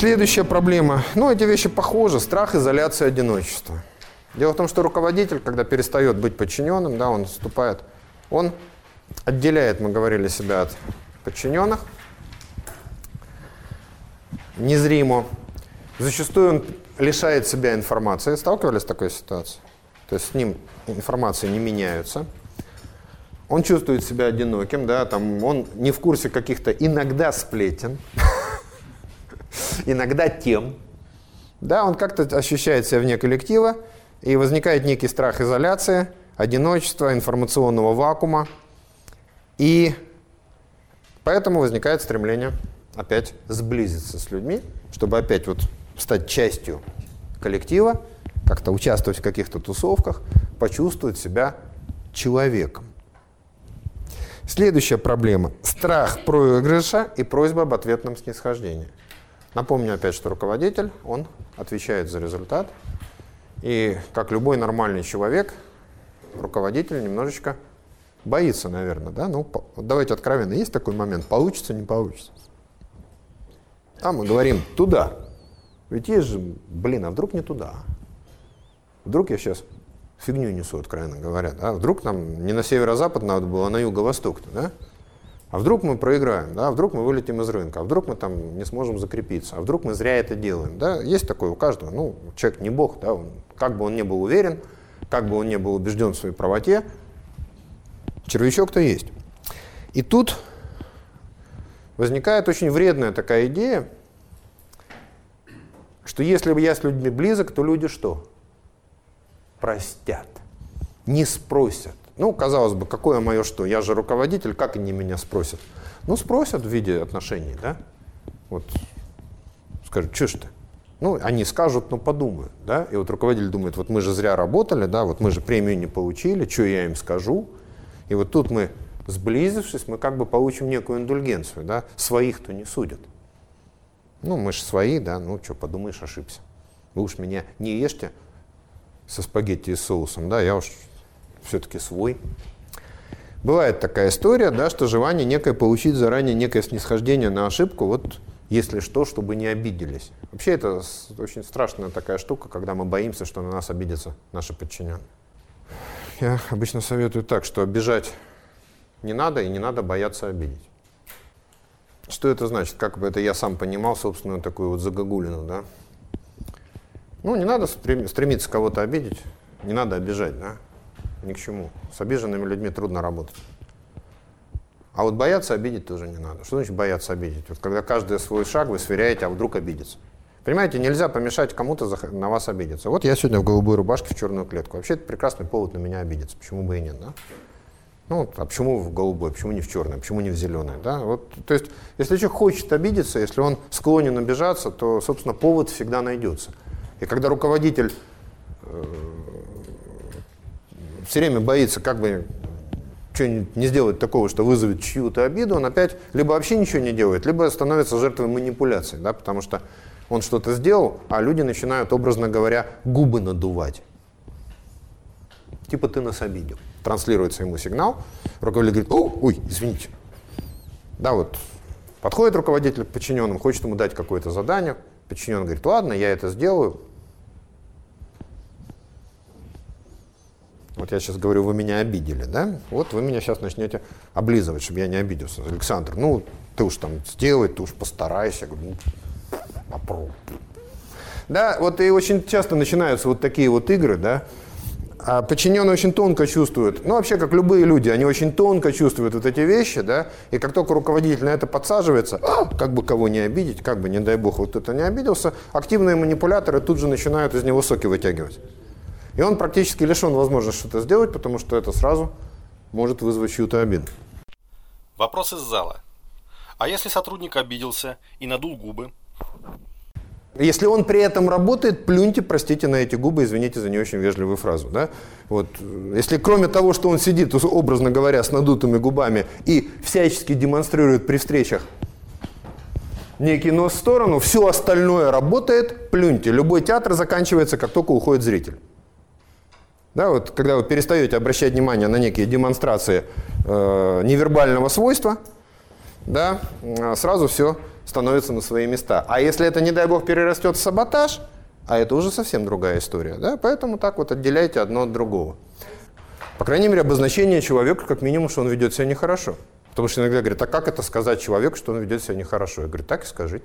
Следующая проблема. Ну, эти вещи похожи. Страх, изоляция, одиночество. Дело в том, что руководитель, когда перестает быть подчиненным, да, он вступает, он отделяет, мы говорили, себя от подчиненных, незримо. Зачастую он лишает себя информации. Сталкивались с такой ситуацией? То есть с ним информации не меняются. Он чувствует себя одиноким, да, там он не в курсе каких-то иногда сплетен, иногда тем. Да, он как-то ощущает себя вне коллектива, и возникает некий страх изоляции, одиночества, информационного вакуума. И поэтому возникает стремление опять сблизиться с людьми, чтобы опять вот стать частью коллектива, как-то участвовать в каких-то тусовках, почувствовать себя человеком. Следующая проблема – страх проигрыша и просьба об ответном снисхождении. Напомню опять, что руководитель, он отвечает за результат. И как любой нормальный человек, руководитель немножечко боится, наверное. Да? Ну, давайте откровенно, есть такой момент, получится, не получится. А мы говорим туда. Ведь есть же, блин, а вдруг не туда? Вдруг я сейчас фигню несу, откровенно говоря. Да? Вдруг нам не на северо-запад надо было, а на юго-восток. Да? А вдруг мы проиграем, да? а вдруг мы вылетим из рынка, а вдруг мы там не сможем закрепиться, а вдруг мы зря это делаем. Да? Есть такое у каждого. Ну, человек не бог, да? он, как бы он не был уверен, как бы он не был убежден в своей правоте, червячок-то есть. И тут возникает очень вредная такая идея, что если бы я с людьми близок, то люди что? Простят, не спросят. Ну, казалось бы, какое мое что? Я же руководитель, как они меня спросят? Ну, спросят в виде отношений, да? Вот, скажут, что ж ты? Ну, они скажут, но подумают, да? И вот руководитель думает, вот мы же зря работали, да, вот мы же премию не получили, что я им скажу? И вот тут мы сблизившись, мы как бы получим некую индульгенцию, да, своих-то не судят. Ну, мы же свои, да, ну, что, подумаешь, ошибся. Вы уж меня не ешьте со спагетти и соусом, да, я уж все-таки свой. Бывает такая история, да, что желание некое получить заранее некое снисхождение на ошибку, вот если что, чтобы не обиделись. Вообще это очень страшная такая штука, когда мы боимся, что на нас обидятся наши подчиненные. Я обычно советую так, что обижать не надо, и не надо бояться обидеть. Что это значит? Как бы это я сам понимал, собственно, такую вот загогулину, да? Ну, не надо стремиться кого-то обидеть, не надо обижать, да? Ни к чему. С обиженными людьми трудно работать. А вот бояться обидеть тоже не надо. Что значит бояться обидеть? Вот когда каждый свой шаг вы сверяете, а вдруг обидится. Понимаете, нельзя помешать кому-то на вас обидеться. Вот я сегодня в голубой рубашке в черную клетку. Вообще это прекрасный повод на меня обидеться. Почему бы и нет, да? Ну, а почему в голубой, почему не в черной, почему не в зеленой, да? Вот, то есть, если человек хочет обидеться, если он склонен обижаться, то, собственно, повод всегда найдется. И когда руководитель э, все время боится, как бы что-нибудь не сделать такого, что вызовет чью-то обиду, он опять либо вообще ничего не делает, либо становится жертвой манипуляции, да, потому что он что-то сделал, а люди начинают, образно говоря, губы надувать. Типа ты нас обидел транслируется ему сигнал, руководитель говорит, О, ой, извините. Да, вот подходит руководитель к подчиненным, хочет ему дать какое-то задание, подчиненный говорит, ладно, я это сделаю. Вот я сейчас говорю, вы меня обидели, да? Вот вы меня сейчас начнете облизывать, чтобы я не обиделся. Александр, ну, ты уж там сделай, ты уж постарайся. Я говорю, ну, попробуй. Да, вот и очень часто начинаются вот такие вот игры, да, а подчиненные очень тонко чувствуют, ну вообще как любые люди, они очень тонко чувствуют вот эти вещи, да, и как только руководитель на это подсаживается, как бы кого не обидеть, как бы, не дай бог, вот это не обиделся, активные манипуляторы тут же начинают из него соки вытягивать. И он практически лишен возможности что-то сделать, потому что это сразу может вызвать чью-то обиду. Вопрос из зала. А если сотрудник обиделся и надул губы, если он при этом работает, плюньте, простите, на эти губы, извините за не очень вежливую фразу. Да? Вот. Если кроме того, что он сидит, образно говоря, с надутыми губами и всячески демонстрирует при встречах некий нос в сторону, все остальное работает, плюньте. Любой театр заканчивается, как только уходит зритель. Да, вот, когда вы перестаете обращать внимание на некие демонстрации э, невербального свойства, да, сразу все становятся на свои места. А если это, не дай бог, перерастет в саботаж, а это уже совсем другая история. Да? Поэтому так вот отделяйте одно от другого. По крайней мере, обозначение человека, как минимум, что он ведет себя нехорошо. Потому что иногда говорят, а как это сказать человеку, что он ведет себя нехорошо? Я говорю, так и скажите.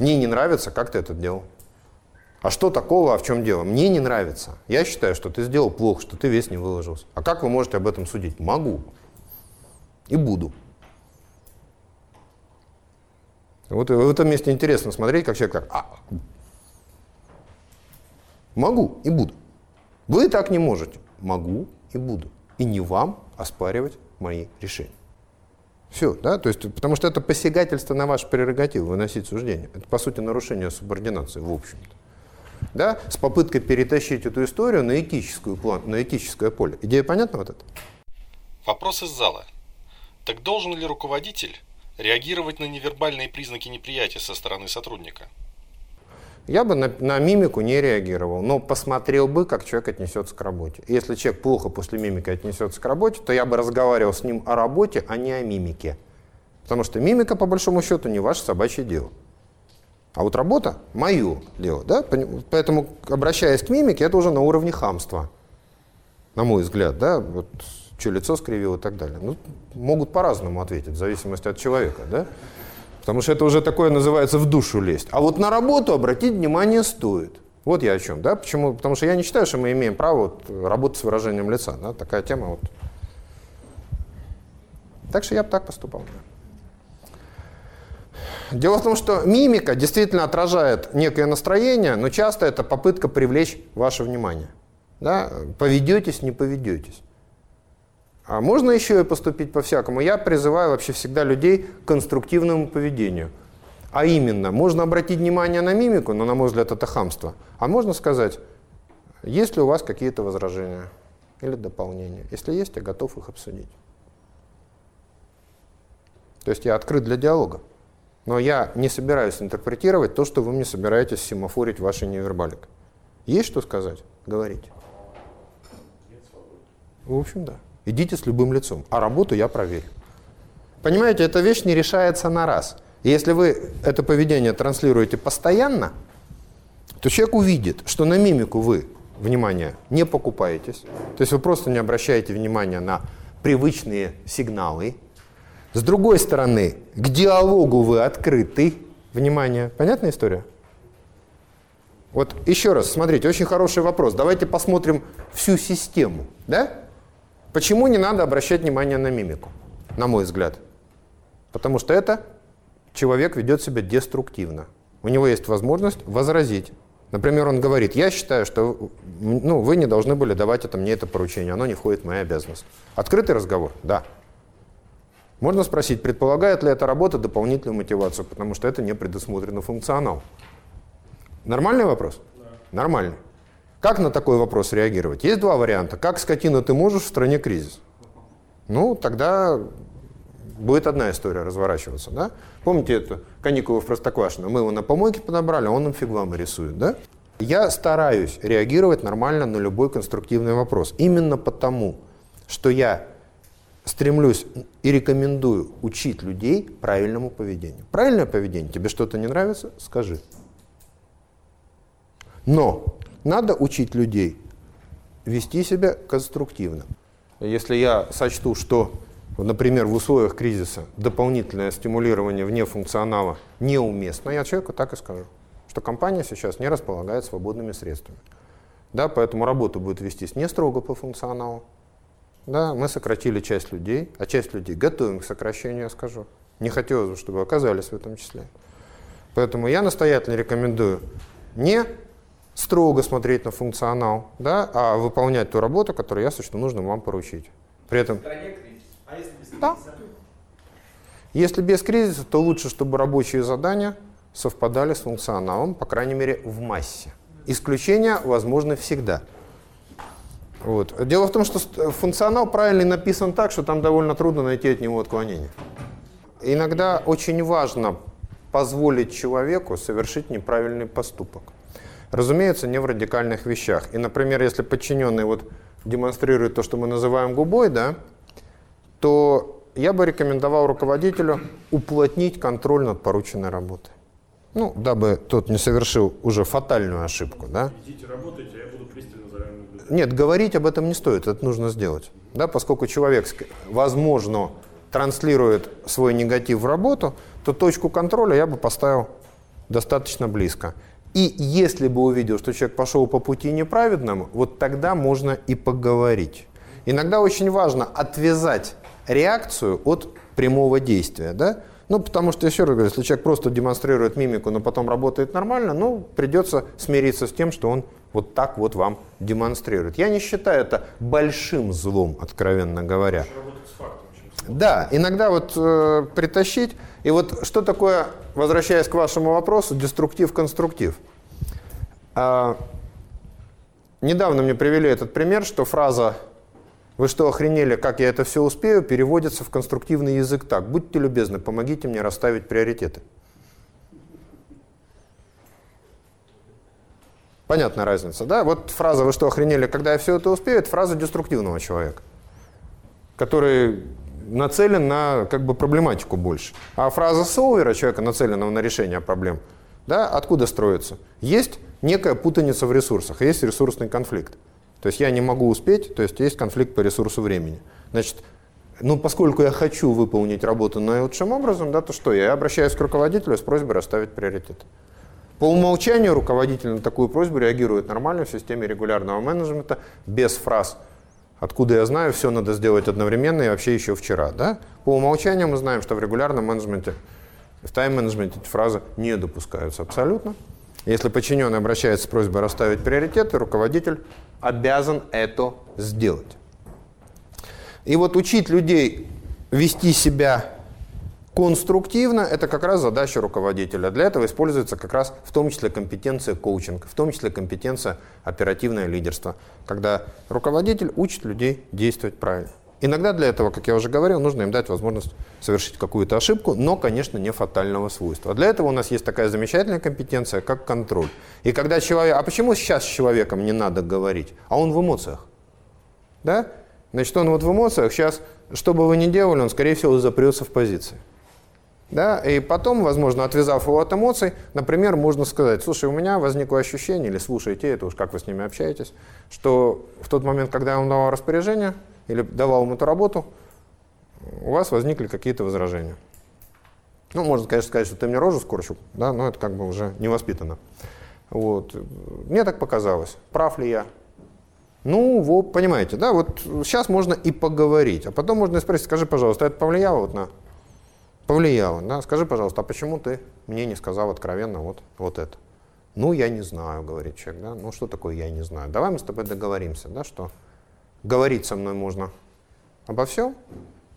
Мне не нравится, как ты это делал. А что такого, а в чем дело? Мне не нравится. Я считаю, что ты сделал плохо, что ты весь не выложился. А как вы можете об этом судить? Могу. И буду. Вот в этом месте интересно смотреть, как человек так, а, могу и буду. Вы так не можете. Могу и буду. И не вам оспаривать мои решения. Все, да, то есть, потому что это посягательство на ваш прерогатив, выносить суждение. Это, по сути, нарушение субординации, в общем-то. Да, с попыткой перетащить эту историю на, этическую план, на этическое поле. Идея понятна вот это? Вопрос из зала. Так должен ли руководитель реагировать на невербальные признаки неприятия со стороны сотрудника? Я бы на, на мимику не реагировал, но посмотрел бы, как человек отнесется к работе. Если человек плохо после мимики отнесется к работе, то я бы разговаривал с ним о работе, а не о мимике. Потому что мимика, по большому счету, не ваше собачье дело. А вот работа – мое дело. Да? Поэтому, обращаясь к мимике, это уже на уровне хамства, на мой взгляд. Да? Вот, что лицо скривил и так далее. Ну, могут по-разному ответить, в зависимости от человека. Да? Потому что это уже такое называется в душу лезть. А вот на работу обратить внимание стоит. Вот я о чем, да? Почему? Потому что я не считаю, что мы имеем право вот работать с выражением лица, да? Такая тема вот. Так что я бы так поступал. Дело в том, что мимика действительно отражает некое настроение, но часто это попытка привлечь ваше внимание. Да? Поведетесь, не поведетесь. А можно еще и поступить по-всякому. Я призываю вообще всегда людей к конструктивному поведению. А именно, можно обратить внимание на мимику, но, на мой взгляд, это хамство. А можно сказать, есть ли у вас какие-то возражения или дополнения. Если есть, я готов их обсудить. То есть я открыт для диалога. Но я не собираюсь интерпретировать то, что вы мне собираетесь семафорить вашей невербалик. Есть что сказать? Говорите. В общем, да. Идите с любым лицом, а работу я проверю. Понимаете, эта вещь не решается на раз. И если вы это поведение транслируете постоянно, то человек увидит, что на мимику вы, внимание, не покупаетесь. То есть вы просто не обращаете внимания на привычные сигналы. С другой стороны, к диалогу вы открыты. Внимание. Понятная история? Вот еще раз, смотрите, очень хороший вопрос. Давайте посмотрим всю систему. Да? Почему не надо обращать внимание на мимику, на мой взгляд? Потому что это человек ведет себя деструктивно. У него есть возможность возразить. Например, он говорит, я считаю, что ну, вы не должны были давать это, мне это поручение, оно не входит в мои обязанности. Открытый разговор? Да. Можно спросить, предполагает ли эта работа дополнительную мотивацию, потому что это не предусмотрено функционал. Нормальный вопрос? Да. Нормальный. Как на такой вопрос реагировать? Есть два варианта. Как скотина ты можешь в стране кризис? Ну, тогда будет одна история разворачиваться. Да? Помните это каникулы в Простоквашино? Мы его на помойке подобрали, а он нам фигвамы рисует. Да? Я стараюсь реагировать нормально на любой конструктивный вопрос. Именно потому, что я стремлюсь и рекомендую учить людей правильному поведению. Правильное поведение, тебе что-то не нравится, скажи. Но надо учить людей вести себя конструктивно. Если я сочту, что, например, в условиях кризиса дополнительное стимулирование вне функционала неуместно, я человеку так и скажу, что компания сейчас не располагает свободными средствами. Да, поэтому работа будет вестись не строго по функционалу. Да, мы сократили часть людей, а часть людей готовим к сокращению, я скажу. Не хотелось бы, чтобы оказались в этом числе. Поэтому я настоятельно рекомендую не строго смотреть на функционал, да, а выполнять ту работу, которую я сочту нужно вам поручить. При этом... А если без кризиса? Да. Если без кризиса, то лучше, чтобы рабочие задания совпадали с функционалом, по крайней мере, в массе. Исключения возможны всегда. Вот. Дело в том, что функционал правильный написан так, что там довольно трудно найти от него отклонение. Иногда очень важно позволить человеку совершить неправильный поступок. Разумеется, не в радикальных вещах. И, например, если подчиненный вот демонстрирует то, что мы называем губой, да, то я бы рекомендовал руководителю уплотнить контроль над порученной работой. Ну, дабы тот не совершил уже фатальную ошибку, да? Идите работайте, а я буду пристально за вами наблюдать. Нет, говорить об этом не стоит, это нужно сделать. Да, поскольку человек, возможно, транслирует свой негатив в работу, то точку контроля я бы поставил достаточно близко. И если бы увидел, что человек пошел по пути неправедному, вот тогда можно и поговорить. Иногда очень важно отвязать реакцию от прямого действия, да? Ну, потому что, еще раз говорю, если человек просто демонстрирует мимику, но потом работает нормально, ну, придется смириться с тем, что он вот так вот вам демонстрирует. Я не считаю это большим злом, откровенно говоря. Да, иногда вот э, притащить. И вот что такое, возвращаясь к вашему вопросу, деструктив-конструктив? А, недавно мне привели этот пример, что фраза «Вы что, охренели, как я это все успею?» переводится в конструктивный язык так. Будьте любезны, помогите мне расставить приоритеты. Понятная разница, да? Вот фраза «Вы что, охренели, когда я все это успею?» это фраза деструктивного человека который нацелен на как бы проблематику больше. А фраза Соувера, человека, нацеленного на решение проблем, да, откуда строится? Есть некая путаница в ресурсах, есть ресурсный конфликт. То есть я не могу успеть, то есть есть конфликт по ресурсу времени. Значит, ну, поскольку я хочу выполнить работу наилучшим образом, да, то что? Я обращаюсь к руководителю с просьбой расставить приоритеты. По умолчанию руководитель на такую просьбу реагирует нормально в системе регулярного менеджмента, без фраз Откуда я знаю, все надо сделать одновременно и вообще еще вчера. Да? По умолчанию мы знаем, что в регулярном менеджменте, в тайм-менеджменте эти фразы не допускаются абсолютно. Если подчиненный обращается с просьбой расставить приоритеты, руководитель обязан это сделать. И вот учить людей вести себя конструктивно, это как раз задача руководителя. Для этого используется как раз в том числе компетенция коучинг, в том числе компетенция оперативное лидерство, когда руководитель учит людей действовать правильно. Иногда для этого, как я уже говорил, нужно им дать возможность совершить какую-то ошибку, но, конечно, не фатального свойства. Для этого у нас есть такая замечательная компетенция, как контроль. И когда человек... А почему сейчас с человеком не надо говорить? А он в эмоциях. Да? Значит, он вот в эмоциях сейчас, что бы вы ни делали, он, скорее всего, запрется в позиции. Да? И потом, возможно, отвязав его от эмоций, например, можно сказать, слушай, у меня возникло ощущение, или слушайте, это уж как вы с ними общаетесь, что в тот момент, когда я вам давал распоряжение, или давал им эту работу, у вас возникли какие-то возражения. Ну, можно, конечно, сказать, что ты мне рожу скорчил, да, но это как бы уже невоспитанно. Вот. Мне так показалось. Прав ли я? Ну, вот, понимаете, да, вот сейчас можно и поговорить, а потом можно и спросить, скажи, пожалуйста, это повлияло вот на... Повлияло, да? Скажи, пожалуйста, а почему ты мне не сказал откровенно вот, вот это? Ну, я не знаю, говорит человек, да? Ну, что такое я не знаю? Давай мы с тобой договоримся, да, что говорить со мной можно обо всем,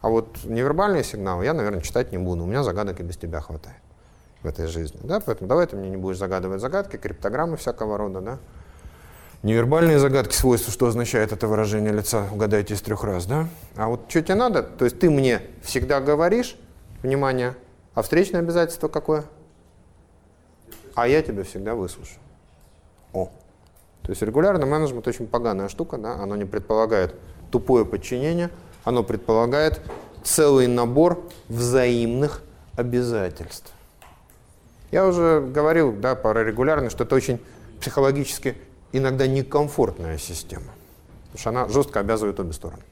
а вот невербальные сигналы я, наверное, читать не буду. У меня загадок и без тебя хватает в этой жизни. Да? Поэтому давай ты мне не будешь загадывать загадки, криптограммы всякого рода. Да? Невербальные загадки, свойства, что означает это выражение лица, угадайте из трех раз. Да? А вот что тебе надо? То есть ты мне всегда говоришь, внимание, а встречное обязательство какое? А я тебя всегда выслушаю. О, то есть регулярный менеджмент очень поганая штука, да? оно не предполагает тупое подчинение, оно предполагает целый набор взаимных обязательств. Я уже говорил да, про регулярность, что это очень психологически иногда некомфортная система, потому что она жестко обязывает обе стороны.